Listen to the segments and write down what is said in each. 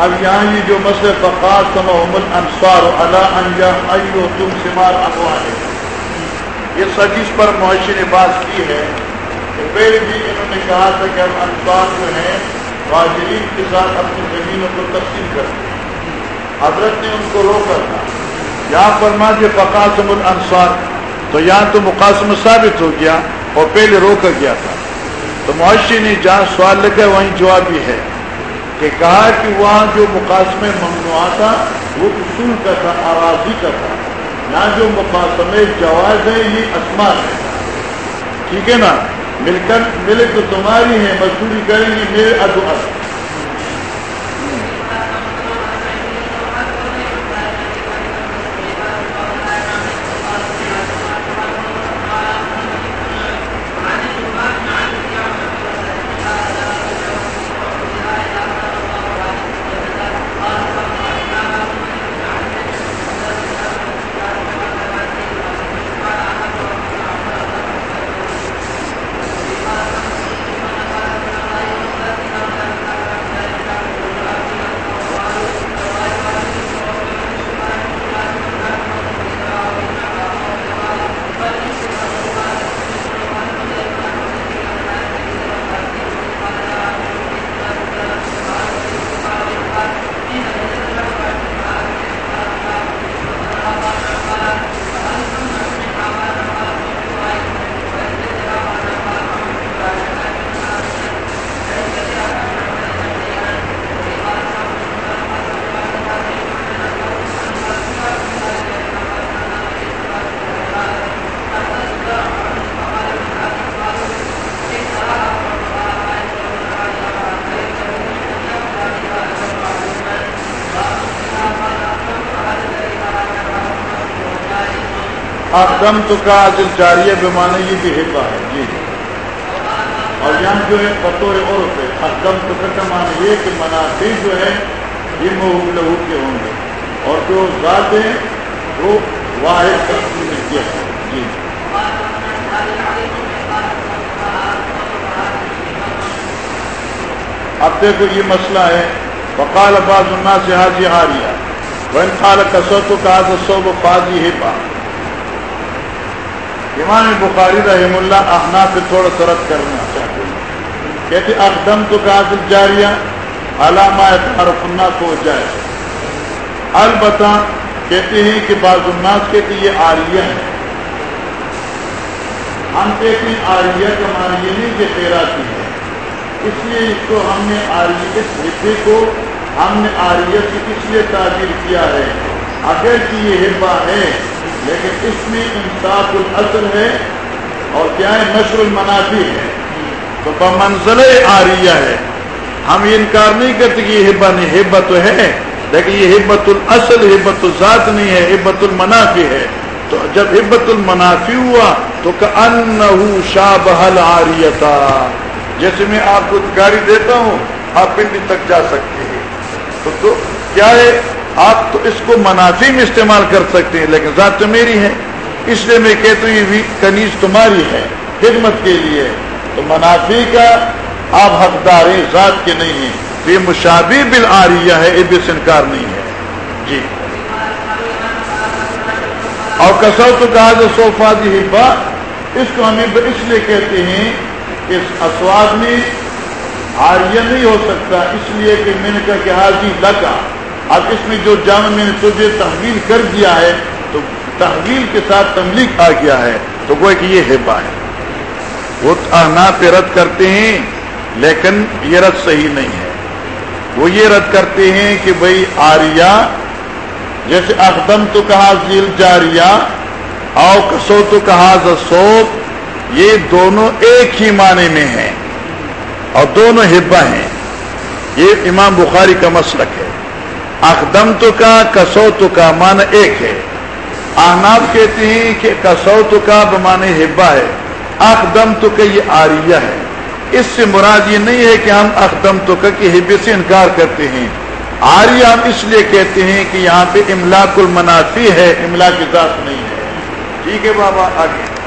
اب یہاں یہ جو مسئلہ فقات سمعمل انصار اللہ انجا ایو تم سمار اخوان یہ سجیش پر معاشی نے بات کی ہے کہ پہلے بھی انہوں نے کہا تھا کہ ہم انصار جو ہیں واجرین کے ساتھ اپنی زمینوں کو تقسیم کرتے ہیں۔ حضرت نے ان کو روکا تھا۔ یہاں فرما دیا فقاسم الانصار، تو یہاں تو مقاسم ثابت ہو گیا اور پہلے روکا گیا تھا۔ تو معاشی نے جہاں سوال لگا وہیں جواب بھی ہے۔ کہ کہا کہ وہاں جو مقاصمے ممنوع تھا، وہ اصول کا تھا آرازی کا تھا۔ یہاں جو مقاصمے جواز ہے، یہ اسمان ہے۔ ٹھیک ہے نا؟ مل کر ملے تو تمہاری ہے مزدوری کریں گے، میرے ادو اقدم تو کا دل جاریہ بمانے یہ بھی ہبا ہے جی۔ اور یہاں جو ہے بطور عورت ہے اقدم تو کا معنی یہ کہ منافع جو ہے یہ محب لہو کے ہوں گے۔ اور جو ذات ہے وہ واحد تقسیم میں کیا ہے جی۔ اب دیکھو، یہ مسئلہ ہے۔ وقال بعض الناس سے حاضی حاریہ وین قال کسوتو کا سو فاضی ہے با امام بخاری رحم اللہ احنا پہ تھوڑا سرد کرنا چاہتے ہیں۔ کہتے اقدم تو کا جاریہ علامہ تعارف الناس جائے۔ البتہ کہتے ہیں کہ بعض الناس کہتے یہ آریہ ہے ہم کہتے ہیں آریہ کا معنی یہ نہیں کہ خیراتی ہے۔ اس لیے اس کو ہم نے آریہ اس حصے کو، ہم نے آریہ سے اس لیے تعبیر کیا ہے۔ اگر کہ یہ حبا ہے لیکن اس میں انصاف الاصل ہے اور کیا ہے؟ نشر المنافی ہے۔ تو بمنزل آریہ ہے۔ ہم یہ انکار نہیں کرتے کہ یہ ہبا نہیں ہبا تو ہے لیکن یہ ہبت الاصل ہبت الذات نہیں ہے ہبت المنافی ہے۔ تو جب ہبت المنافی ہوا تو ان شاہ آریتا جیسے میں آپ کو گاڑی دیتا ہوں آپ پنڈی تک جا سکتے ہیں۔ تو, تو کیا ہے؟ آپ تو اس کو منافی میں استعمال کر سکتے ہیں، لیکن ذات تو میری ہے۔ اس لیے میں کہتا ہوں، یہ کنیز تمہاری ہے، خدمت کے لیے۔ تو منافی کا آپ حقدار ہیں، ذات کے نہیں ہیں۔ تو یہ مشابہ بل آ رہی ہے، یہ بھی انکار نہیں ہے۔ جی۔ اور کسو تو کہا جو صوفا دی جی ہبا اس کو ہمیں اس لیے کہتے ہیں کہ اس اسواد میں آریہ نہیں ہو سکتا، اس لیے کہ میں نے کہا کہ حاضی لگا۔ اب اس میں جو جامع میں نے تجھے تحویل کر دیا ہے، تو تحویل کے ساتھ تملیغ آ گیا ہے، تو وہ کہ یہ ہبا ہے۔ وہ آنا پہ رد کرتے ہیں، لیکن یہ رد صحیح نہیں ہے۔ وہ یہ رد کرتے ہیں کہ بھائی آریا جیسے اقدم تو کہا ذیل جاریا او کسو تو کہا زسوب یہ دونوں ایک ہی معنی میں ہیں اور دونوں ہبا ہیں۔ یہ امام بخاری کا مسلک ہے۔ اقدم تو کا کسوت کا مان ایک ہے۔ آناب کہتے ہیں کہ کسوت کا بمانے ہبا ہے۔ اقدم تو کا یہ آریہ ہے۔ اس سے مراد یہ نہیں ہے کہ ہم اقدم تو کا کہ ہبے سے انکار کرتے ہیں۔ آریہ ہم اس لیے کہتے ہیں کہ یہاں پہ املاک المنافی ہے، املاک کی ذات نہیں ہے۔ ٹھیک ہے بابا، آگے۔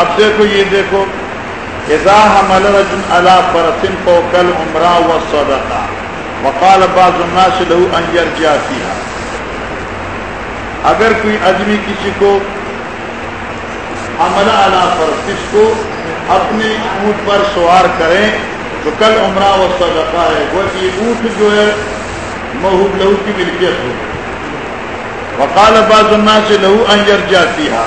اب دیکھو یہ دیکھو اذا حمل رجل على فرس فوق العمرہ والصدقہ وقال بعض الناس له ان يرجع فيها اگر کوئی آدمی کسی کو حملہ علی فرس اس کو اپنے اونٹ پر سوار کریں تو کل عمرہ و صدقہ ہے، وہ یہ اونٹ جو ہے محب لہو کی ملکیت ہو۔ وقال بعض الناس له ان يرجع فيها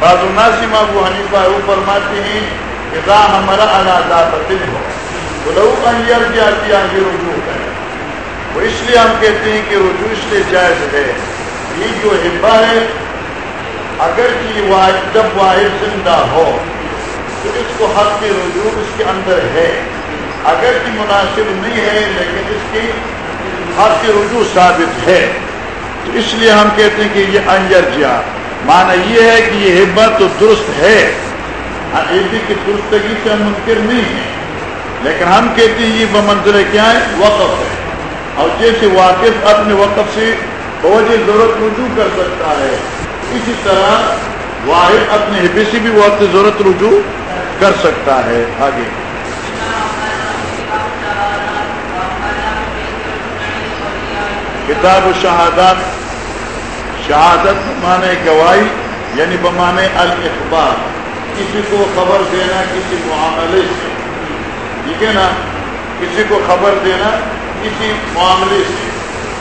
بعض الناس ما ابو حنیفہ وہ فرماتے ہیں اذا ہمارا على ذات دل ہو ان يرجع فيها رجوع. ہے وہ اس لیے ہم کہتے ہیں کہ رجوع اس لیے جائز ہے. یہ جو ہبا ہے اگر کہ واحد، جب واحد زندہ ہو، تو اس کو حق کے رجوع اس کے اندر ہے. اگر کہ مناسب نہیں ہے، لیکن اس کی حق کے رجوع ثابت ہے. تو اس لیے ہم کہتے ہیں کہ یہ انجر جا مانا یہ ہے کہ یہ ہبت تو درست ہے۔ عیدی کی درستگی سے ہم منکر نہیں ہیں۔ لیکن ہم کہتے ہیں یہ بمنظر کیا ہے وقف ہے اور جیسے واقف اپنے وقف سے بوجھ ضرورت رجوع کر سکتا ہے، اسی طرح واحد اپنے حبے سے بھی وقت ضرورت رجوع کر سکتا ہے۔ آگے۔ کتاب و شہادات شہادت بمانے گواہی یعنی بمانے الاخبار، کسی کو خبر دینا کسی معاملے سے۔ ٹھیک ہے نا؟ کسی کو خبر دینا کسی معاملے سے،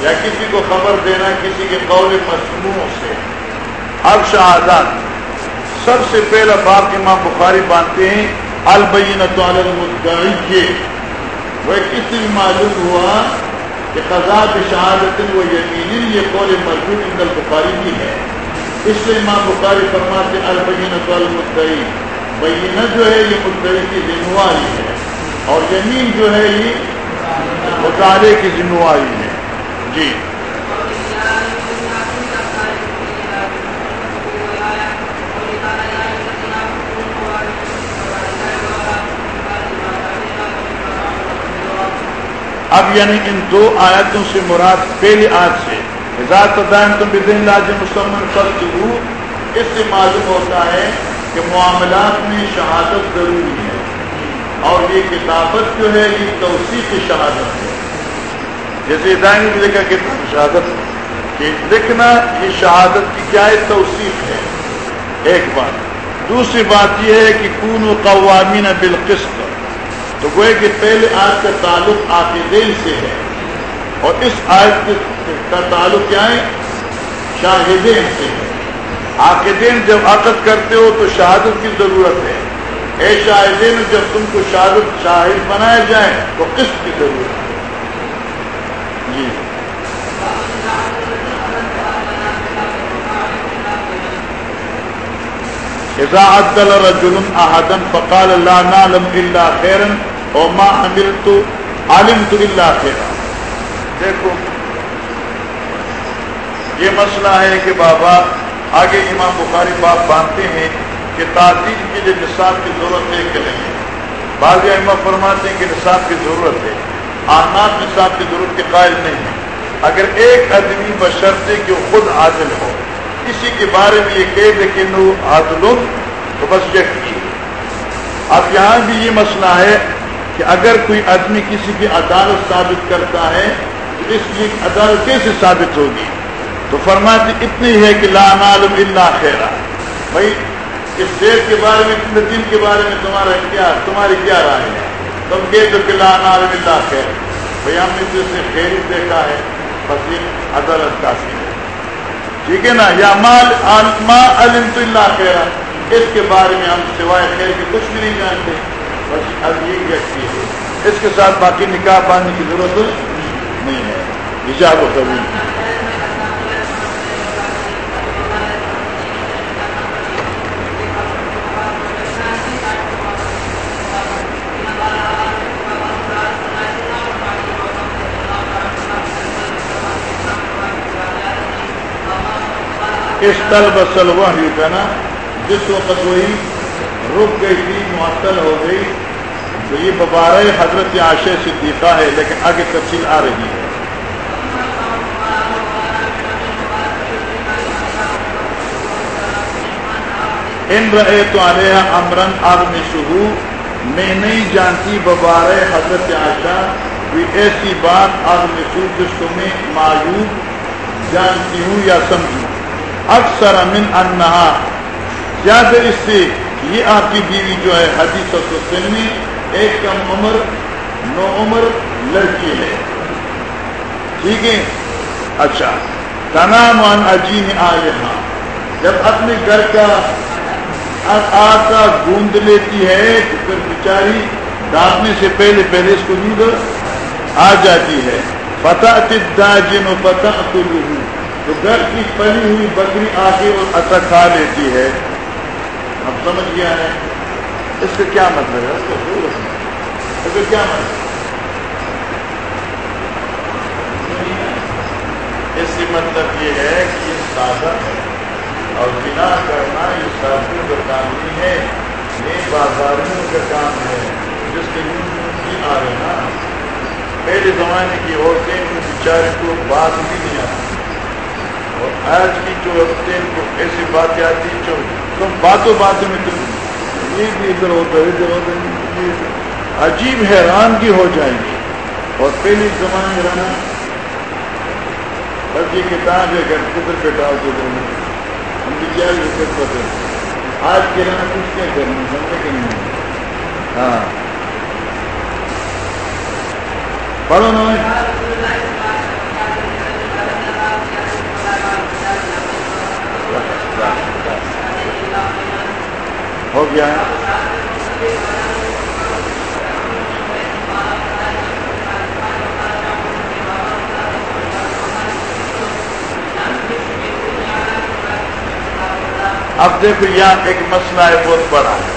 یا کسی کو خبر دینا کسی کے قول مصنوع سے۔ اب شہادت۔ سب سے پہلا باپ کے ماں بخاری باندھتے ہیں البین کے۔ وہ کسی معلوم ہوا؟ کہ قضا شہادت و یقینی یہ قول مضبوط عند البخاری بھی ہے۔ اس سے امام بخاری فرماتے البینت المدعی بینہ جو ہے، یہ مدعی کی ذمہواری ہے۔ اور یمین جو ہے، یہ مطالعے کی ذمہ واری ہے۔ جی۔ اب یعنی ان دو آیتوں سے مراد پہلی آج سے مسلمان اس سے معلوم ہوتا ہے کہ معاملات میں شہادت ضروری ہے۔ اور یہ کتابت جو ہے، یہ توسیع کی شہادت ہے۔ جیسے دائیں لکھا کتاب شہادت کہ لکھنا یہ شہادت کی کیا ہے توصیف ہے؟ ایک بات۔ دوسری بات یہ ہے کہ کون و قوامین بالقسط۔ تو گوئے کہ پہلے آج کا تعلق عقیدین سے ہے۔ اور اس آیت کا تعلق کیا ہے؟ شاہدین سے ہے۔ عقیدین جب عقد کرتے ہو تو شہادت کی ضرورت ہے۔ اے شاہدین، جب تم کو شہادت، شاہد بنایا جائے تو قسط کی ضرورت ہے۔ جی۔ اذا عدل رجل احدا فقال لا نعلم الا خيرا اور ماں امل تو عالم تو اللہ دیکھو، یہ مسئلہ ہے کہ بابا، آگے امام بخاری باپ باندھتے ہیں کہ تعطیل کے لیے نصاب کی ضرورت ہے کہ نہیں۔ بعض اما فرماتے ہیں کہ نصاب کی ضرورت ہے۔ آنات نصاب کی ضرورت کے قائل نہیں ہے اگر ایک آدمی بشرطے کہ وہ خود عادل ہو کسی کے بارے میں یہ کہہ دے کہ نو عادل تو بس یقین اب یہاں بھی یہ مسئلہ ہے کہ اگر کوئی آدمی کسی کی عدالت ثابت کرتا ہے، تو اس کی عدالت کیسے ثابت ہوگی؟ تو فرماتی اتنی ہے کہ لا نعلم اللہ خیرا بھائی، اس شیر کے بارے میں، اتنے دن کے بارے میں تمہارا کیا تمہاری کیا رائے ہے؟ تم کہتے ہو کہ لا نعلم اللہ خیر۔ بھائی، ہم نے سے خیر دیکھا ہے، بس یہ عدالت کافی ہے۔ ٹھیک ہے نا؟ یا مال ما علم تو اللہ خیرا اس کے بارے میں ہم سوائے خیر کے کچھ بھی نہیں جانتے۔ بس اب یہ ویکتی ہے؟ اس کے ساتھ باقی نکاح باندھنے کی ضرورت نہیں ہے۔ حجاب و قبول۔ اس طل بسل وہی کا نا، جس وقت وہی رک گئی تھی، معطل ہو گئی۔ تو یہ ببارہ حضرت عاشر صدیقہ ہے، لیکن آگے تفصیل آ رہی ہے۔ ان رہے تو علیہ امرن آدمی شہو میں نہیں جانتی ببارے حضرت آشا کوئی ایسی بات آدمی شہو جس کو میں معیوب جانتی ہوں یا سمجھوں۔ اکثر امن انہا، زیادہ اس سے یہ آپ کی بیوی جو ہے حدیث حسین میں ایک کم عمر، نو عمر لڑکی ہے۔ ٹھیک ہے؟ اچھا۔ تنام عجین آئے ہاں جب اپنے گھر کا آتا گوند لیتی ہے تو پھر بیچاری ڈالنے سے پہلے پہلے اس کو نیند آ جاتی ہے۔ پتہ جن پتہ تو گھر کی پلی ہوئی بکری آ کے اور اچھا کھا لیتی ہے۔ اب سمجھ گیا ہے۔ اس کا کیا مطلب ہے؟ اس کا کیا مطلب اس کا مطلب یہ ہے کہ یہ سادہ ہے اور بنا کرنا یہ شادیوں کا کام نہیں ہے۔ یہ بازاریوں کا کام ہے۔ جس کے لیے آ رہے نا۔ پہلے زمانے کی عورتیں ان بیچارے کو بات بھی نہیں آتی۔ اور آج کی جو عورتیں کو ایسی باتیں آتی جو تم باتوں باتوں میں تم یہ بھی ادھر ہوتا ہے ادھر ہوتا ہے عجیب حیرانگی ہو جائیں گی۔ اور پہلی زمانے میں رہنا بس یہ کتاب ہے گھر کدھر پہ ڈال دو دونوں۔ ہم بھی کیا کرتے آج کے نا کچھ کیا کرنا سمجھے کہ نہیں ہاں۔ پڑھو نا۔ ہو گیا۔ اب دیکھو یہاں ایک مسئلہ ہے، بہت بڑا۔ ہے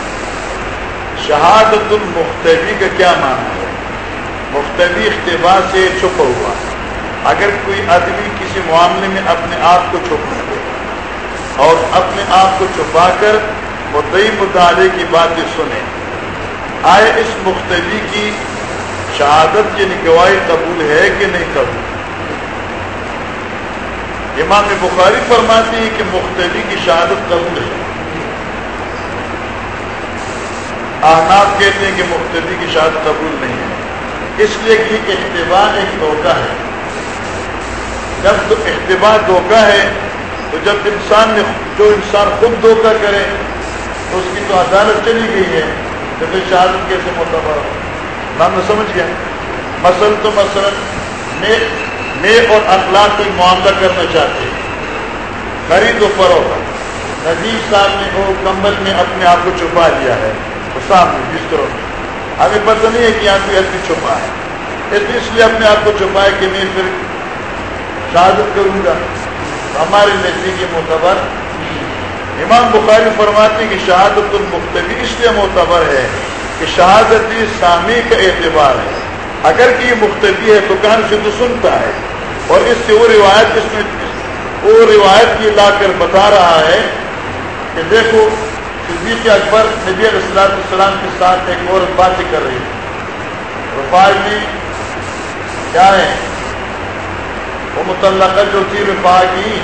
شہادت المختبی کا کیا معنی ہے؟ مختبی اختبار سے چھپا ہوا۔ اگر کوئی آدمی کسی معاملے میں اپنے آپ کو چھپا دے اور اپنے آپ کو چھپا کر مدعی مطالعے کی باتیں سنے آئے اس مختبی کی شہادت یعنی گواہی قبول ہے کہ نہیں قبول؟ امام بخاری فرماتے ہیں کہ مختلف کی شہادت قبول ہے۔ احناف کہتے ہیں کہ مختلف کی شہادت قبول نہیں ہے۔ اس لیے کہ احتباع ایک دھوکہ ہے۔ جب تو احتباع دھوکہ ہے تو جب انسان نے جو انسان خود دھوکہ کرے، تو اس کی تو عدالت چلی گئی ہے۔ تو پھر شہادت کیسے معتبر ہو نام سمجھ گیا۔ مثلا تو مثلا میں نیک اور اخلاق کوئی معاملہ کرنا چاہتے ہیں۔ خرید و فروخت نزیب صاحب نے وہ کمبل میں اپنے آپ کو چھپا لیا ہے۔ وہ سامنے بستروں میں۔ ہمیں پتہ نہیں ہے کہ یہاں کوئی ایسی چھپا ہے۔ اس لیے اپنے آپ کو چھپائے کہ میں پھر شہادت کروں گا۔ ہمارے نزدیک معتبر امام بخاری فرماتے کہ شہادت المختبی اس لیے معتبر ہے کہ شہادت سامی کا اعتبار ہے۔ اگر کہ یہ مختلف ہے تو کان سے تو سنتا ہے۔ اور اس سے وہ روایت اس میں وہ روایت کی لا کر بتا رہا ہے کہ دیکھو، صدیق اکبر نبی علیہ السلام السلام کے ساتھ ایک اور باتیں کر رہی ہے رفاظ میں جی کیا ہے وہ متعلقہ جو تھی رفا کی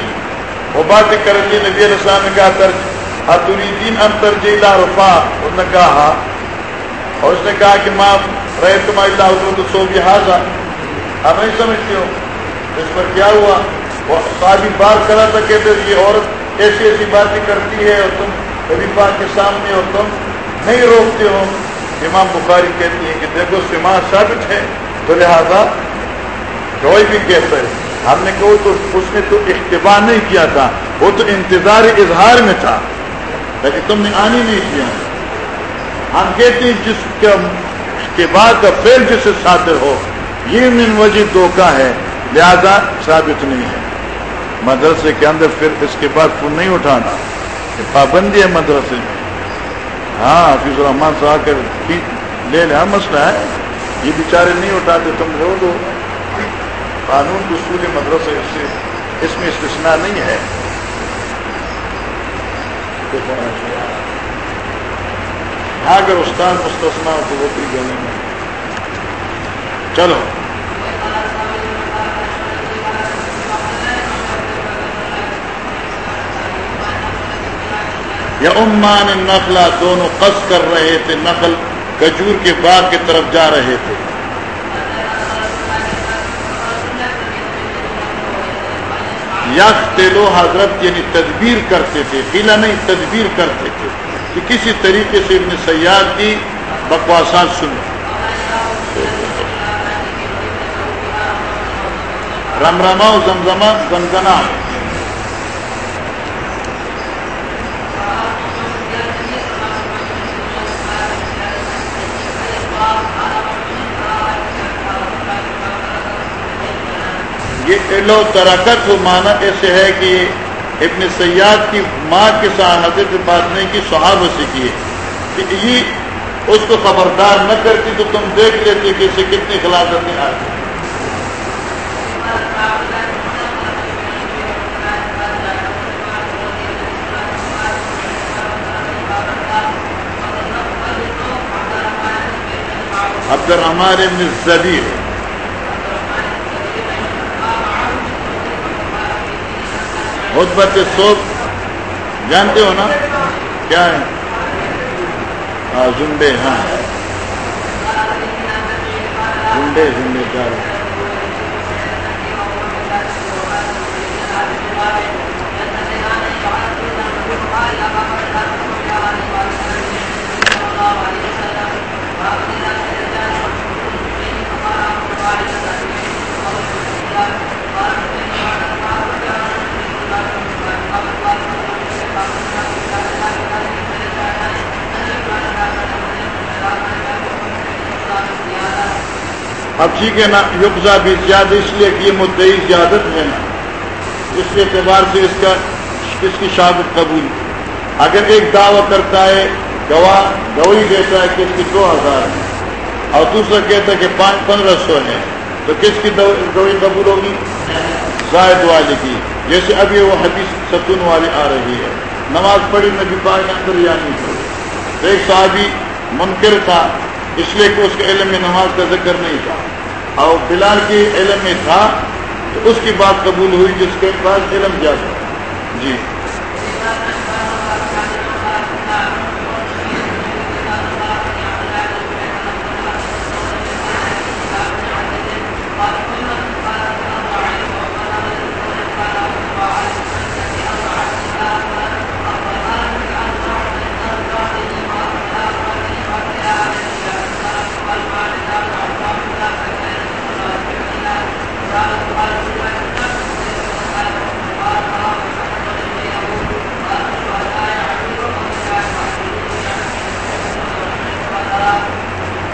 وہ باتیں کر رہی نبی علیہ السلام نے کہا، ترج ہتوری دین انتر جیلا رفا انہوں نے کہا ہاں۔ اور اس نے کہا کہ ماں رہے تمہاری اللہ تو سو بھی حاضر۔ آپ نہیں سمجھتے ہو؟ اس پر کیا ہوا؟ وہ شادی بار کرا تھا کہتے یہ عورت ایسی ایسی باتیں کرتی ہے اور تم کبھی پاک کے سامنے اور تم نہیں روکتے ہو۔ امام بخاری کہتی ہے کہ دیکھو سما ثابت ہے، تو لہذا کوئی بھی کہتا ہے۔ ہم نے کہو تو اس نے تو اختبار نہیں کیا تھا، وہ تو انتظار اظہار میں تھا۔ لیکن تم نے آنی نہیں کیا۔ ہم کہتے ہیں جس کا اختبار کا فیل جسے صادر ہو، یہ من وجہ دھوکہ ہے، لہذا ثابت نہیں ہے۔ مدرسے کے اندر پھر اس کے بعد فون نہیں اٹھانا، یہ پابندی ہے مدرسے میں۔ ہاں حفیظ الرحمان سے آ کر لے لیا ہاں، مسئلہ ہے۔ یہ بیچارے نہیں اٹھاتے، تم رو دو۔ قانون دستور مدرسے سے اس میں استثناء نہیں ہے۔ ہاں اگر استاد مستثنا ہو تو وہ بھی گانے میں۔ چلو۔ یا عمان نقلا دونوں قص کر رہے تھے نقل کجور کے باغ کی طرف جا رہے تھے۔ یختلو حضرت یعنی تدبیر کرتے تھے قلعہ نہیں، تدبیر کرتے تھے۔ کہ کسی طریقے سے ابن سیاد کی بکواسات سن رم رما زمزمہ زمزنا یہ علو ترکت و معنی ایسے ہے کہ ابن سیاد کی ماں کے ساتھ حضرت بات نہیں کی صحابہ سے کیے کہ یہ اس کو خبردار نہ کرتی تو تم دیکھ لیتے کہ اسے کتنی خلافتیں آتی عبد الرحمان ابن زبیر۔ خطبت صوب جانتے ہو نا؟ کیا ہے؟ ہاں۔ زنڈے ہاں زنڈے زنڈے کیا اب ٹھیک ہے نا یقزا بھی زیادہ، اس لیے کہ یہ مدعی زیادت ہے نا۔ اس کے اعتبار سے اس کا، اس کی شہادت قبول۔ اگر ایک دعوی کرتا ہے، گواہ گوئی دیتا ہے کہ اس کی دو ہزار ہے۔ اور دوسرا کہتا ہے کہ پانچ پندرہ سو ہے۔ تو کس کی گوئی قبول ہوگی؟ زائد والے کی۔ جیسے ابھی وہ حدیث ستون والی آ رہی ہے۔ نماز پڑھی نبی پاک اندر یا نہیں پڑھی ایک صحابی منکر تھا۔ اس لیے کہ اس کے علم میں نماز کا ذکر نہیں تھا۔ اور بلال کے علم میں تھا، تو اس کی بات قبول ہوئی جس کے پاس علم زیادہ جی۔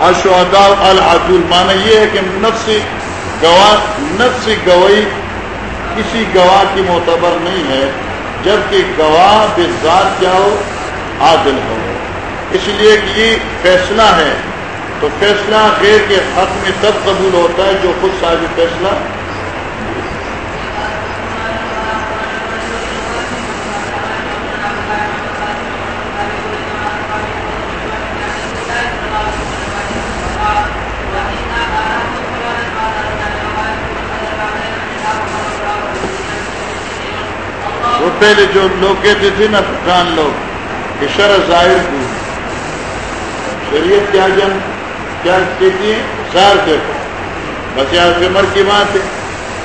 اشہدا العدول، معنی یہ ہے کہ نفسی گواہ، نفسی گوئی کسی گواہ کی معتبر نہیں ہے، جبکہ گواہ بے ذات کیا ہو، عادل ہو۔ اس لیے کہ یہ فیصلہ ہے۔ تو فیصلہ غیر کے حق میں تب قبول ہوتا ہے جو خود صاحب فیصلہ پہلے جو لوگ کہتے تھے نا افغان لوگ، کہ ظاہر کو شریعت کیا جن، کیا کہتی ہے ظاہر دیکھو بس یار عمر کی بات ہے۔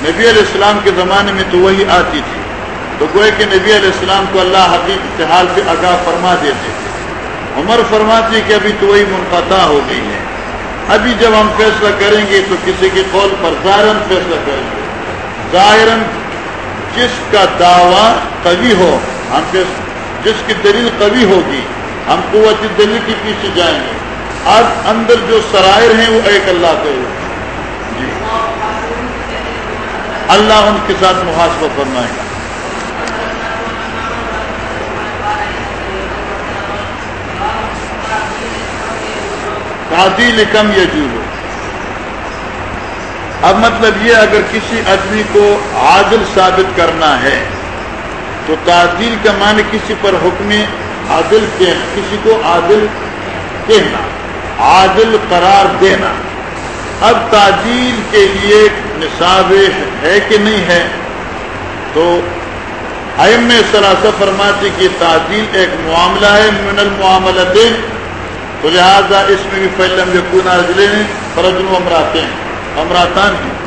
نبی علیہ السلام کے زمانے میں تو وہی آتی تھی۔ تو گوئے کہ نبی علیہ السلام کو اللہ حقیق حال پہ آگاہ فرما دیتے تھے۔ عمر فرماتی کہ ابھی تو وہی منقطع ہو گئی ہے۔ ابھی جب ہم فیصلہ کریں گے تو کسی کے قول پر ظاہر فیصلہ کریں گے۔ ظاہر جس کا دعویٰ قوی ہو، ہم جس کی دلیل قوی ہوگی، ہم قوت دلیل کے پیچھے جائیں گے۔ اب اندر جو سرائر ہیں، وہ ایک اللہ کے جی۔ اللہ ان کے ساتھ محاسبہ فرمائے گا۔ تعدیل کم یا جولو اب مطلب یہ اگر کسی آدمی کو عادل ثابت کرنا ہے، تو تعدیل کا معنی کسی پر حکم عادل کہنا، کسی کو عادل کہنا، عادل قرار دینا۔ اب تعدیل کے لیے نصاب ہے کہ نہیں ہے؟ تو ام سراسا فرماتی کہ تعدیل ایک معاملہ ہے، من المعاملت تو لہٰذا اس میں بھی فلم یقون ضلع فرج و امراتے ہیں۔ امراتان ہیں۔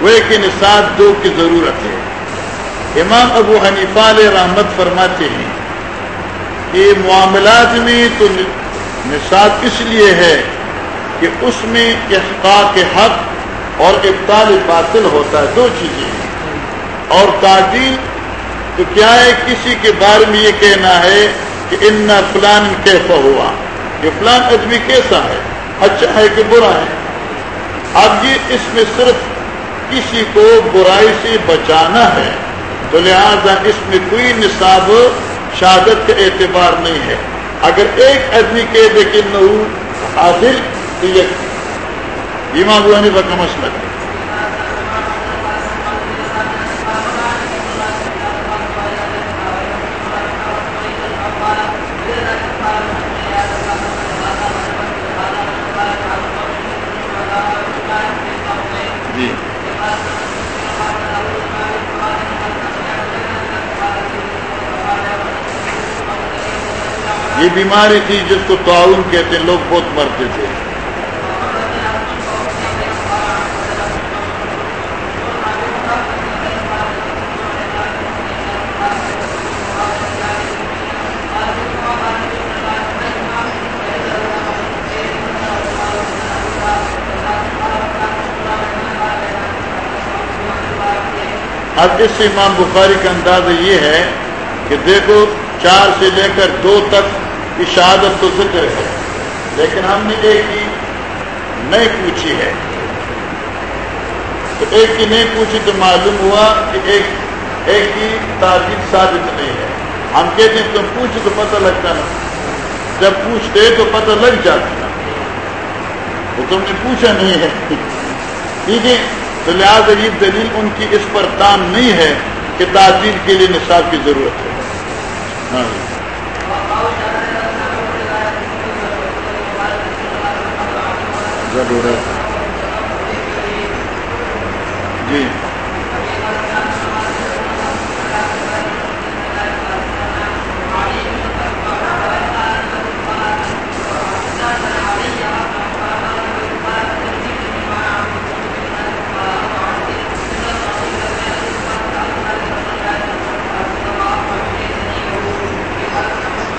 وہ کہ نصاب دو کی ضرورت ہے۔ امام ابو حنیفہ علیہ رحمت فرماتے ہیں کہ معاملات میں تو نصاب اس لیے ہے کہ اس میں احقاق حق اور ابتال باطل ہوتا ہے، دو چیزیں ہیں۔ اور تعدیل، تو کیا ہے؟ کسی کے بارے میں یہ کہنا ہے کہ ان فلان کیسا ہوا۔ یہ فلان ادبی کیسا ہے؟ اچھا ہے کہ برا ہے؟ اب یہ اس میں صرف کسی کو برائی سے بچانا ہے، تو لہذا اس میں کوئی نصاب شہادت کا اعتبار نہیں ہے۔ اگر ایک آدمی کہہ دے کہ نہ حاصل تو یہ امام کا مسئلہ ہے۔ یہ بیماری تھی جس کو تعاون کہتے ہیں، لوگ بہت مرتے تھے۔ اب اس سے امام بخاری کا اندازہ یہ ہے کہ دیکھو، چار سے لے کر دو تک کی شہادت تو ذکر ہے، لیکن ہم نے ایک کی نہیں پوچھی ہے۔ تو ایک کی نہیں پوچھی تو معلوم ہوا کہ ایک ایک کی تعریف ثابت نہیں ہے۔ ہم کہتے ہیں، تم پوچھ تو پتہ لگتا نا۔ جب پوچھتے تو پتہ لگ جاتا نا تو تم نے پوچھا نہیں ہے۔ ٹھیک ہے تو لہٰذا یہ دلیل ان کی اس پر تان نہیں ہے کہ تعطیل کے لیے نصاب کی ضرورت ہے۔ ہاں۔ ضرورت جی۔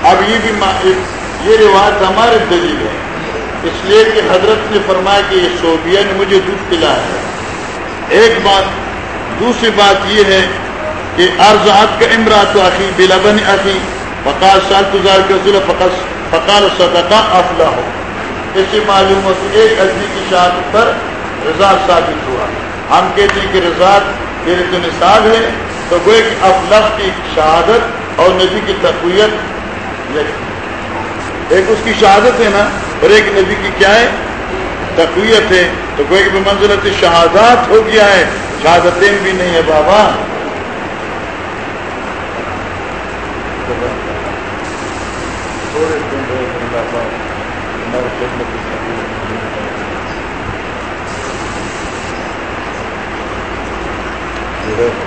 اب یہ بھی یہ روایت ہمارے دلیل ہے۔ اس لیے کہ حضرت نے فرمایا کہ یہ صوبیہ نے مجھے دودھ پلایا ہے۔ ایک بات، دوسری بات یہ ہے کہ ارزاد کا امراط و عقی بلبن عقی فقال سال گزار کے ضلع فقال صدقہ افلا ہو اس سے معلوم ہو کہ ایک آدمی کی شہادت پر رضا ثابت ہوا۔ ہم کہتے ہیں کہ رضا میرے تو نصاب ہے، تو وہ ایک افلف کی شہادت اور نبی کی تقویت ایک اس کی شہادت ہے نا اور ایک نبی کی کیا ہے؟ تقویت ہے۔ تو کوئی بھی منزلت شہادات ہو گیا ہے۔ شہادتیں بھی نہیں ہے بابا۔ دعوت